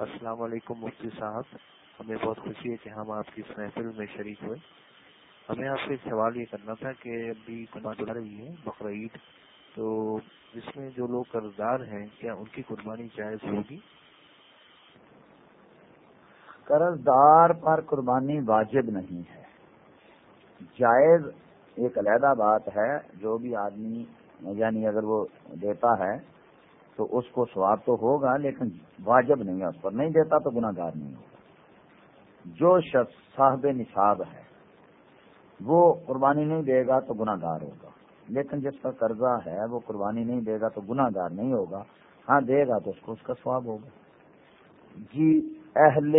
السلام علیکم مفتی صاحب، ہمیں بہت خوشی ہے کہ ہم آپ کی اس محفل میں شریک ہوئے۔ ہمیں آپ سے ایک سوال یہ کرنا تھا کہ ابھی قربانی چل رہی ہے بقرعید تو جس میں جو لوگ قرضدار ہیں، کیا ان کی قربانی جائز ہوگی؟ قرض دار پر قربانی واجب نہیں ہے۔ جائز ایک علیحدہ بات ہے، جو بھی آدمی یعنی اگر وہ دیتا ہے تو اس کو سواب تو ہوگا، لیکن واجب نہیں ہے، اس پر نہیں دیتا تو گناہ گار نہیں ہوگا جو شخص صاحب نصاب ہے، وہ قربانی نہیں دے گا تو گناہ گار ہوگا۔ لیکن جس کا قرضہ ہے، وہ قربانی نہیں دے گا تو گناہ گار نہیں ہوگا۔ ہاں دے گا تو اس کو، اس کا سواب ہوگا۔ جی اہل